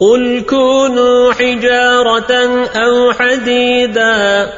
قل كونوا حجارة أو حديدا